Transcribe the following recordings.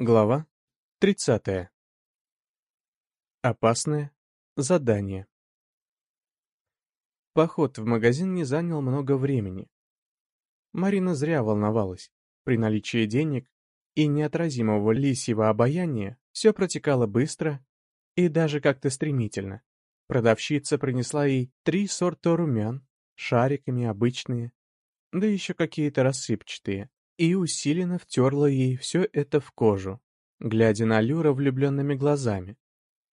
Глава 30. Опасное задание. Поход в магазин не занял много времени. Марина зря волновалась. При наличии денег и неотразимого лисьего обаяния все протекало быстро и даже как-то стремительно. Продавщица принесла ей три сорта румян, шариками обычные, да еще какие-то рассыпчатые, и усиленно втерла ей все это в кожу, глядя на Люра влюбленными глазами.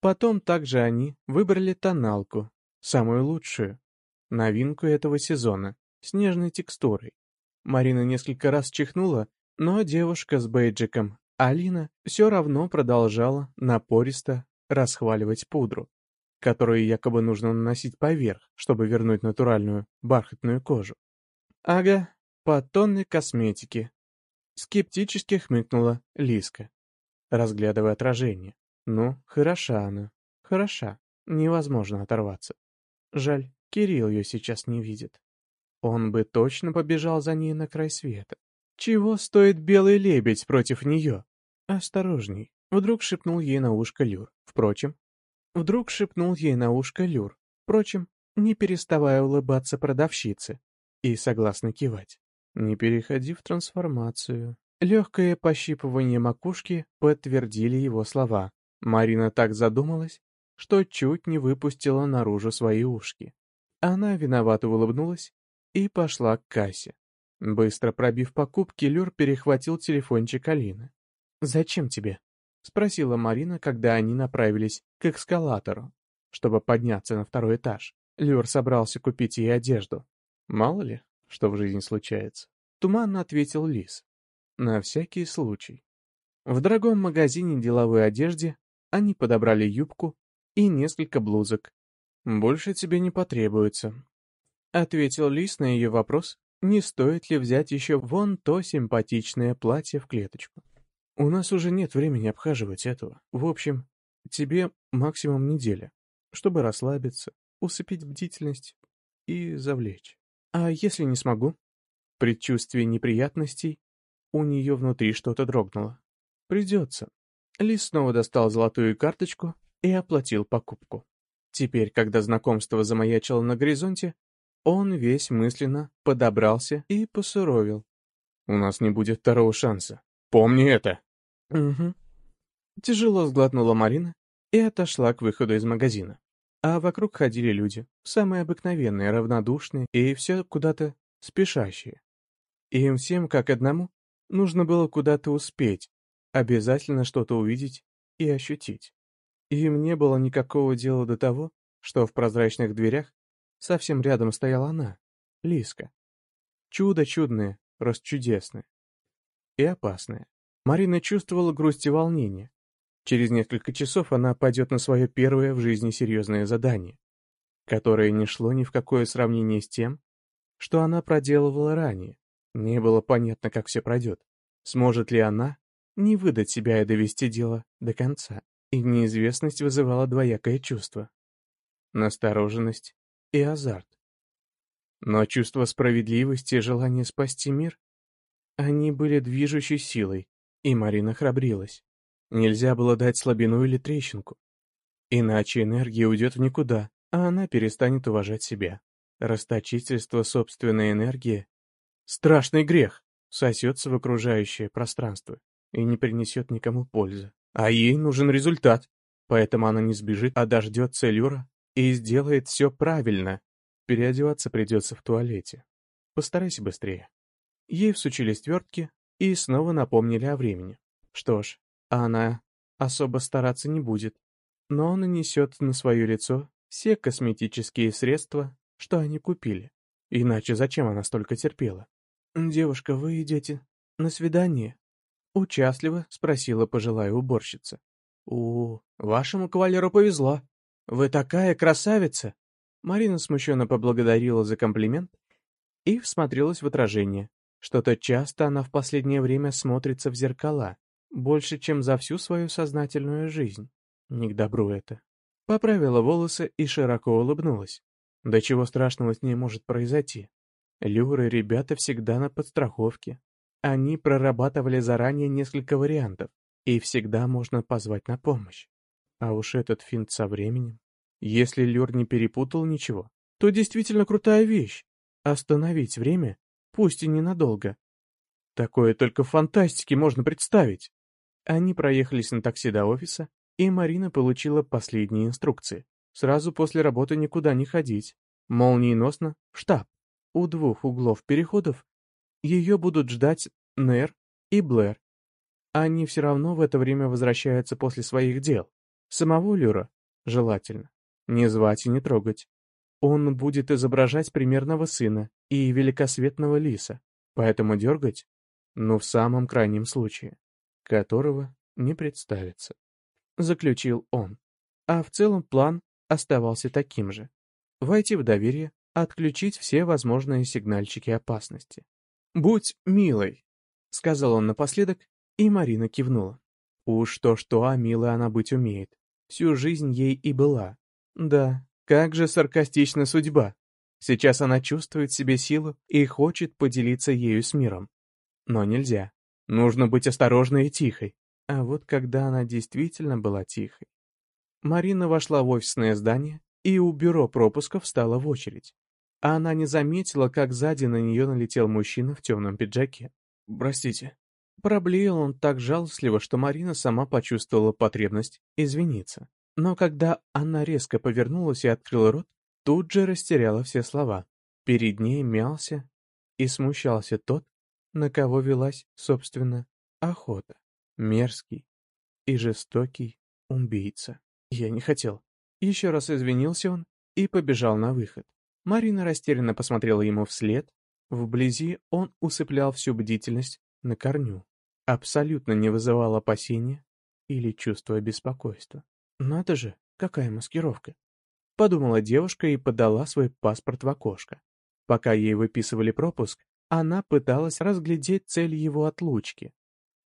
Потом также они выбрали тоналку, самую лучшую, новинку этого сезона, с нежной текстурой. Марина несколько раз чихнула, но девушка с бейджиком, Алина, все равно продолжала напористо расхваливать пудру, которую якобы нужно наносить поверх, чтобы вернуть натуральную бархатную кожу. Ага, по тонне косметики. Скептически хмыкнула Лиска, разглядывая отражение. Ну, хороша она. Хороша. Невозможно оторваться. Жаль, Кирилл ее сейчас не видит. Он бы точно побежал за ней на край света. Чего стоит белый лебедь против нее? Осторожней. Вдруг шепнул ей на ушко Люр. Впрочем, вдруг шепнул ей на ушко Люр. Впрочем, не переставая улыбаться продавщице и согласно кивать. Не переходи в трансформацию. Легкое пощипывание макушки подтвердили его слова. Марина так задумалась, что чуть не выпустила наружу свои ушки. Она виновато улыбнулась и пошла к кассе. Быстро пробив покупки, Люр перехватил телефончик Алины. «Зачем тебе?» — спросила Марина, когда они направились к эскалатору, чтобы подняться на второй этаж. Люр собрался купить ей одежду. Мало ли, что в жизни случается. Туманно ответил Лис. На всякий случай. В дорогом магазине деловой одежды они подобрали юбку и несколько блузок. «Больше тебе не потребуется», — ответил Лис на ее вопрос, не стоит ли взять еще вон то симпатичное платье в клеточку. «У нас уже нет времени обхаживать этого. В общем, тебе максимум неделя, чтобы расслабиться, усыпить бдительность и завлечь. А если не смогу? Предчувствие неприятностей у нее внутри что-то дрогнуло. Придется. Лис снова достал золотую карточку и оплатил покупку. Теперь, когда знакомство замаячило на горизонте, он весь мысленно подобрался и посуровил. «У нас не будет второго шанса. Помни это!» «Угу». Тяжело сглотнула Марина и отошла к выходу из магазина. А вокруг ходили люди, самые обыкновенные, равнодушные и все куда-то спешащие. Им всем, как одному, нужно было куда-то успеть, обязательно что-то увидеть и ощутить. Им не было никакого дела до того, что в прозрачных дверях совсем рядом стояла она, Лиска. Чудо чудное, расчудесное. И опасное. Марина чувствовала грусть и волнение, Через несколько часов она пойдет на свое первое в жизни серьезное задание, которое не шло ни в какое сравнение с тем, что она проделывала ранее. Не было понятно, как все пройдет. Сможет ли она не выдать себя и довести дело до конца? И неизвестность вызывала двоякое чувство. Настороженность и азарт. Но чувство справедливости и желание спасти мир, они были движущей силой, и Марина храбрилась. Нельзя было дать слабину или трещинку. Иначе энергия уйдет в никуда, а она перестанет уважать себя. Расточительство собственной энергии — страшный грех, сосется в окружающее пространство и не принесет никому пользы. А ей нужен результат, поэтому она не сбежит, а дождется Люра и сделает все правильно. Переодеваться придется в туалете. Постарайся быстрее. Ей всучили свертки и снова напомнили о времени. Что ж, а она особо стараться не будет, но нанесет на свое лицо все косметические средства, что они купили. Иначе зачем она столько терпела? «Девушка, вы идете на свидание?» Участливо спросила пожилая уборщица. «У, вашему кавалеру повезло. Вы такая красавица!» Марина смущенно поблагодарила за комплимент и всмотрелась в отражение. Что-то часто она в последнее время смотрится в зеркала, больше, чем за всю свою сознательную жизнь. Не к добру это. Поправила волосы и широко улыбнулась. Да чего страшного с ней может произойти? Люры ребята всегда на подстраховке. Они прорабатывали заранее несколько вариантов и всегда можно позвать на помощь. А уж этот финт со временем. Если Люр не перепутал ничего, то действительно крутая вещь. Остановить время, пусть и ненадолго. Такое только в фантастике можно представить. Они проехались на такси до офиса, и Марина получила последние инструкции. Сразу после работы никуда не ходить. Молниеносно в штаб. У двух углов переходов ее будут ждать Нер и Блэр. Они все равно в это время возвращаются после своих дел. Самого Люра, желательно, не звать и не трогать. Он будет изображать примерного сына и великосветного лиса, поэтому дергать, ну, в самом крайнем случае которого не представится. Заключил он. А в целом план оставался таким же. Войти в доверие, отключить все возможные сигнальчики опасности. «Будь милой», — сказал он напоследок, и Марина кивнула. Уж то-что, а милой она быть умеет. Всю жизнь ей и была. Да, как же саркастична судьба. Сейчас она чувствует себе силу и хочет поделиться ею с миром. Но нельзя. Нужно быть осторожной и тихой. А вот когда она действительно была тихой. Марина вошла в офисное здание, и у бюро пропусков стала в очередь. А она не заметила, как сзади на нее налетел мужчина в темном пиджаке. «Простите». Проблеял он так жалостливо, что Марина сама почувствовала потребность извиниться. Но когда она резко повернулась и открыла рот, тут же растеряла все слова. Перед ней мялся и смущался тот, на кого велась, собственно, охота. Мерзкий и жестокий убийца. Я не хотел. Еще раз извинился он и побежал на выход. Марина растерянно посмотрела ему вслед. Вблизи он усыплял всю бдительность на корню. Абсолютно не вызывал опасения или чувства беспокойства. «Надо же, какая маскировка!» Подумала девушка и подала свой паспорт в окошко. Пока ей выписывали пропуск, она пыталась разглядеть цель его отлучки.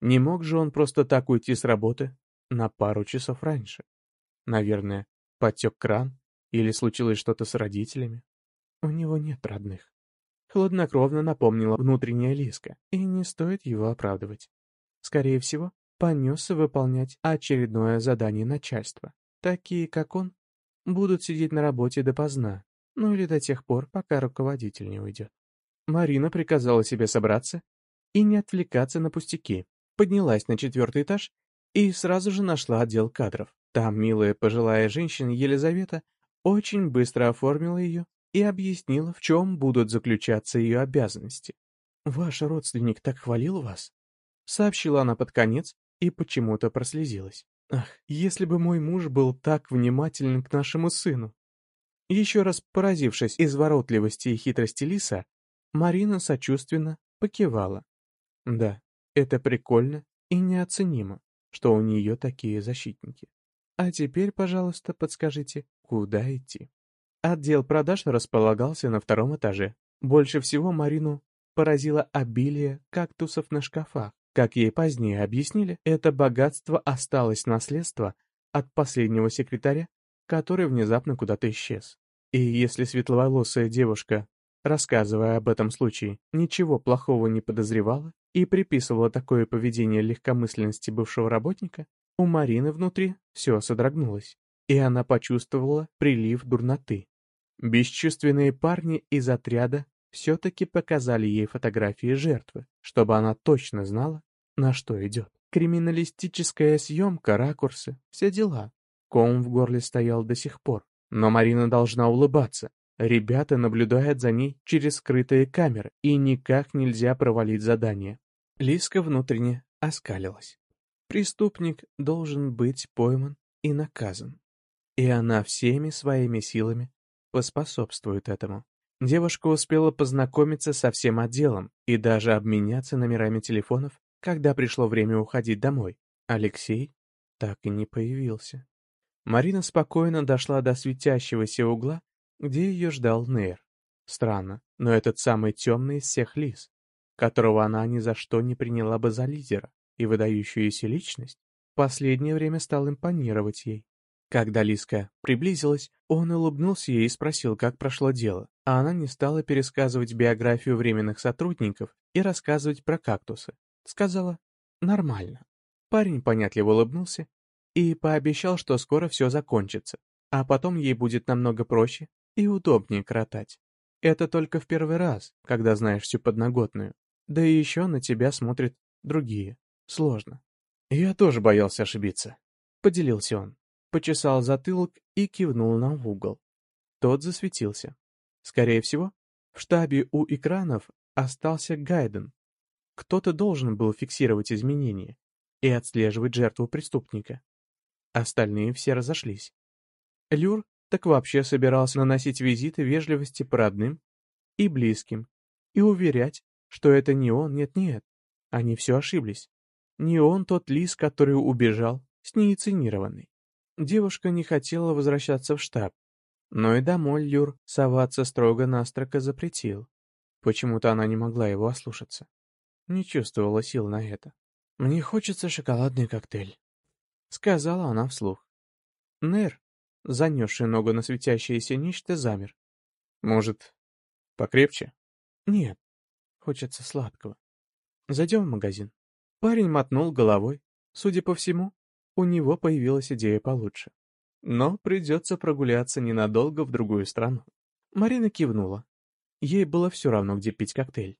Не мог же он просто так уйти с работы на пару часов раньше. Наверное, потек кран или случилось что-то с родителями. У него нет родных. Хладнокровно напомнила внутренняя Лиска, и не стоит его оправдывать. Скорее всего, понесся выполнять очередное задание начальства. Такие, как он, будут сидеть на работе допоздна, ну или до тех пор, пока руководитель не уйдет. Марина приказала себе собраться и не отвлекаться на пустяки. Поднялась на четвертый этаж и сразу же нашла отдел кадров. Там милая пожилая женщина Елизавета очень быстро оформила ее и объяснила, в чем будут заключаться ее обязанности. «Ваш родственник так хвалил вас?» Сообщила она под конец и почему-то прослезилась. «Ах, если бы мой муж был так внимателен к нашему сыну!» Еще раз поразившись изворотливости и хитрости Лиса, Марина сочувственно покивала. Да, это прикольно и неоценимо, что у нее такие защитники. А теперь, пожалуйста, подскажите, куда идти? Отдел продаж располагался на втором этаже. Больше всего Марину поразило обилие кактусов на шкафах. Как ей позднее объяснили, это богатство осталось наследство от последнего секретаря, который внезапно куда-то исчез. И если светловолосая девушка рассказывая об этом случае, ничего плохого не подозревала и приписывала такое поведение легкомысленности бывшего работника, у Марины внутри все содрогнулось, и она почувствовала прилив дурноты. Бесчувственные парни из отряда все-таки показали ей фотографии жертвы, чтобы она точно знала, на что идет. Криминалистическая съемка, ракурсы, все дела. Ком в горле стоял до сих пор. Но Марина должна улыбаться, Ребята наблюдают за ней через скрытые камеры, и никак нельзя провалить задание. Лиска внутренне оскалилась. Преступник должен быть пойман и наказан. И она всеми своими силами поспособствует этому. Девушка успела познакомиться со всем отделом и даже обменяться номерами телефонов, когда пришло время уходить домой. Алексей так и не появился. Марина спокойно дошла до светящегося угла где ее ждал Нейр. Странно, но этот самый темный из всех лис, которого она ни за что не приняла бы за лидера и выдающуюся личность, в последнее время стал импонировать ей. Когда Лиска приблизилась, он улыбнулся ей и спросил, как прошло дело, а она не стала пересказывать биографию временных сотрудников и рассказывать про кактусы. Сказала «нормально». Парень понятливо улыбнулся и пообещал, что скоро все закончится, а потом ей будет намного проще и удобнее кротать. Это только в первый раз, когда знаешь всю подноготную. Да и еще на тебя смотрят другие. Сложно. Я тоже боялся ошибиться. Поделился он. Почесал затылок и кивнул на угол. Тот засветился. Скорее всего, в штабе у экранов остался Гайден. Кто-то должен был фиксировать изменения и отслеживать жертву преступника. Остальные все разошлись. Люр так вообще собирался наносить визиты вежливости по родным и близким и уверять, что это не он, нет-нет. Они все ошиблись. Не он тот лис, который убежал, с неинициированный. Девушка не хотела возвращаться в штаб, но и домой Люр соваться строго-настрого запретил. Почему-то она не могла его ослушаться. Не чувствовала сил на это. «Мне хочется шоколадный коктейль», — сказала она вслух. Нер, занесший ногу на светящееся нечто, замер. «Может, покрепче?» «Нет, хочется сладкого. Зайдем в магазин». Парень мотнул головой. Судя по всему, у него появилась идея получше. Но придется прогуляться ненадолго в другую страну. Марина кивнула. Ей было все равно, где пить коктейль.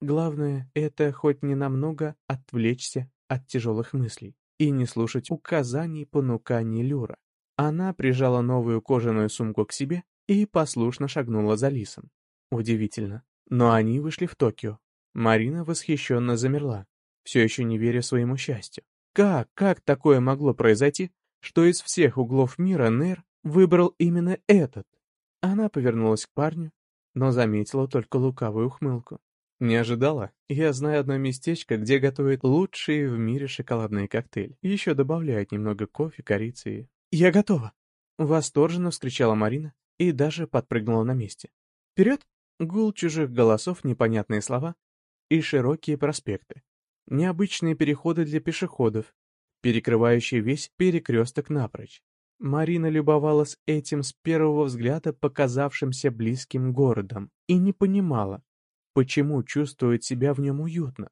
Главное — это хоть ненамного отвлечься от тяжелых мыслей и не слушать указаний понуканий Люра. Она прижала новую кожаную сумку к себе и послушно шагнула за Лисом. Удивительно. Но они вышли в Токио. Марина восхищенно замерла, все еще не веря своему счастью. Как, как такое могло произойти, что из всех углов мира Нер выбрал именно этот? Она повернулась к парню, но заметила только лукавую ухмылку. Не ожидала? Я знаю одно местечко, где готовят лучшие в мире шоколадные коктейли. Еще добавляют немного кофе, корицы и... «Я готова!» Восторженно вскричала Марина и даже подпрыгнула на месте. «Вперед!» Гул чужих голосов, непонятные слова и широкие проспекты. Необычные переходы для пешеходов, перекрывающие весь перекресток напрочь. Марина любовалась этим с первого взгляда показавшимся близким городом и не понимала, почему чувствует себя в нем уютно.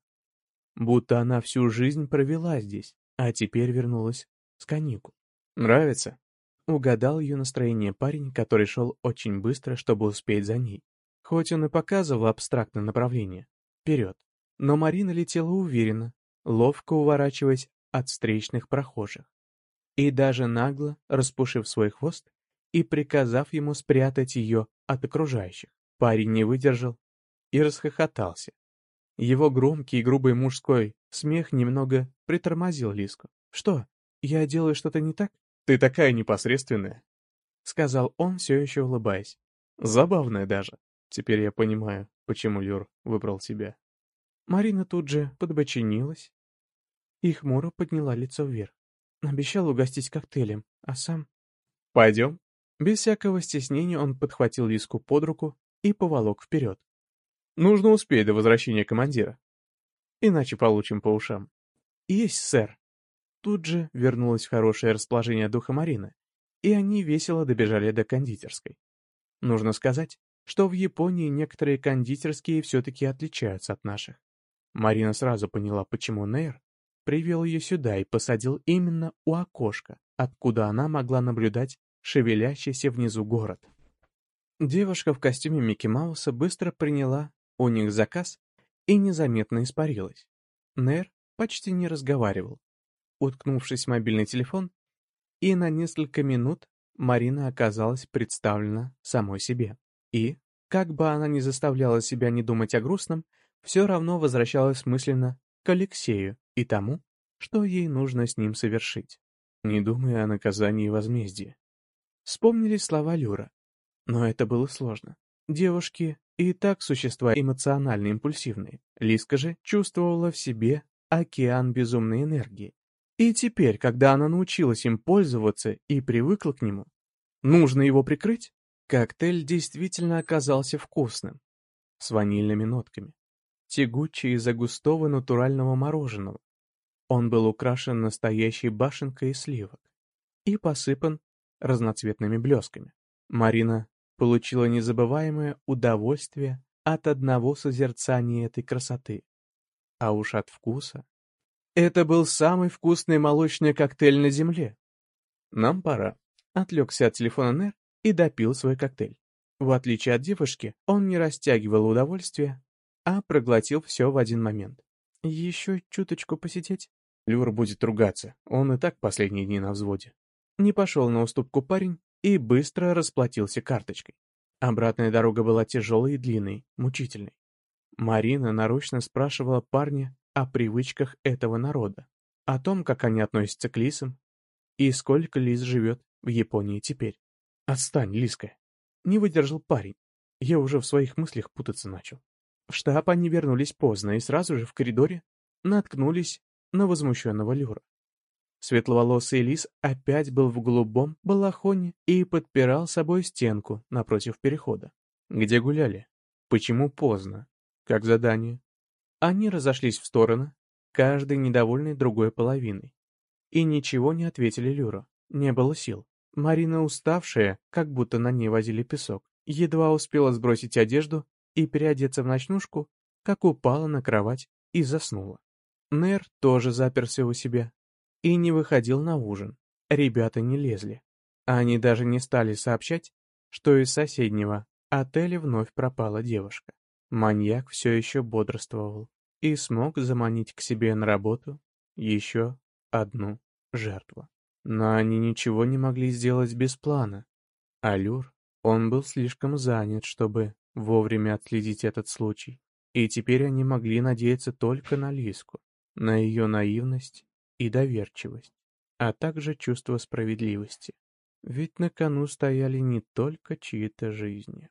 Будто она всю жизнь провела здесь, а теперь вернулась с каникул. «Нравится?» Угадал ее настроение парень, который шел очень быстро, чтобы успеть за ней. Хоть он и показывал абстрактное направление. Вперед. Но Марина летела уверенно, ловко уворачиваясь от встречных прохожих. И даже нагло распушив свой хвост и приказав ему спрятать ее от окружающих. Парень не выдержал и расхохотался. Его громкий и грубый мужской смех немного притормозил Лиску. «Что, я делаю что-то не так?» «Ты такая непосредственная», — сказал он, все еще улыбаясь. «Забавная даже. Теперь я понимаю, почему Люр выбрал тебя». Марина тут же подбочинилась и хмуро подняла лицо вверх. Обещал угостить коктейлем, а сам... «Пойдем?» Без всякого стеснения он подхватил Лиску под руку и поволок вперед. Нужно успеть до возвращения командира. Иначе получим по ушам. Есть, сэр. Тут же вернулось хорошее расположение духа Марина, и они весело добежали до кондитерской. Нужно сказать, что в Японии некоторые кондитерские все-таки отличаются от наших. Марина сразу поняла, почему Нейр привел ее сюда и посадил именно у окошка, откуда она могла наблюдать шевелящийся внизу город. Девушка в костюме Микки Мауса быстро приняла у них заказ и незаметно испарилась. Нер почти не разговаривал, уткнувшись в мобильный телефон, и на несколько минут Марина оказалась представлена самой себе. И, как бы она ни заставляла себя не думать о грустном, все равно возвращалась мысленно к Алексею и тому, что ей нужно с ним совершить, не думая о наказании и возмездии. Вспомнились слова Люра, но это было сложно. Девушки и так существа эмоционально импульсивные. Лиска же чувствовала в себе океан безумной энергии. И теперь, когда она научилась им пользоваться и привыкла к нему, нужно его прикрыть? Коктейль действительно оказался вкусным, с ванильными нотками, тягучий из-за густого натурального мороженого. Он был украшен настоящей башенкой из сливок и посыпан разноцветными блесками. Марина получила незабываемое удовольствие от одного созерцания этой красоты. А уж от вкуса. Это был самый вкусный молочный коктейль на земле. Нам пора. Отвлекся от телефона Нер и допил свой коктейль. В отличие от девушки, он не растягивал удовольствие, а проглотил все в один момент. Еще чуточку посидеть? Люр будет ругаться, он и так последние дни на взводе. Не пошел на уступку парень и быстро расплатился карточкой. Обратная дорога была тяжелой и длинной, мучительной. Марина нарочно спрашивала парня о привычках этого народа, о том, как они относятся к лисам, и сколько лис живет в Японии теперь. Отстань, Лиска. Не выдержал парень. Я уже в своих мыслях путаться начал. В штаб они вернулись поздно и сразу же в коридоре наткнулись на возмущенного Люра. Светловолосый лис опять был в голубом балахоне и подпирал собой стенку напротив перехода. Где гуляли? Почему поздно? Как задание? Они разошлись в стороны, каждый недовольный другой половиной. И ничего не ответили Люру. Не было сил. Марина, уставшая, как будто на ней возили песок, едва успела сбросить одежду и переодеться в ночнушку, как упала на кровать и заснула. Нер тоже заперся у себя и не выходил на ужин. Ребята не лезли. Они даже не стали сообщать, что из соседнего отеля вновь пропала девушка. Маньяк все еще бодрствовал и смог заманить к себе на работу еще одну жертву. Но они ничего не могли сделать без плана. Алюр, он был слишком занят, чтобы вовремя отследить этот случай. И теперь они могли надеяться только на Лиску, на ее наивность и доверчивость, а также чувство справедливости. Ведь на кону стояли не только чьи-то жизни.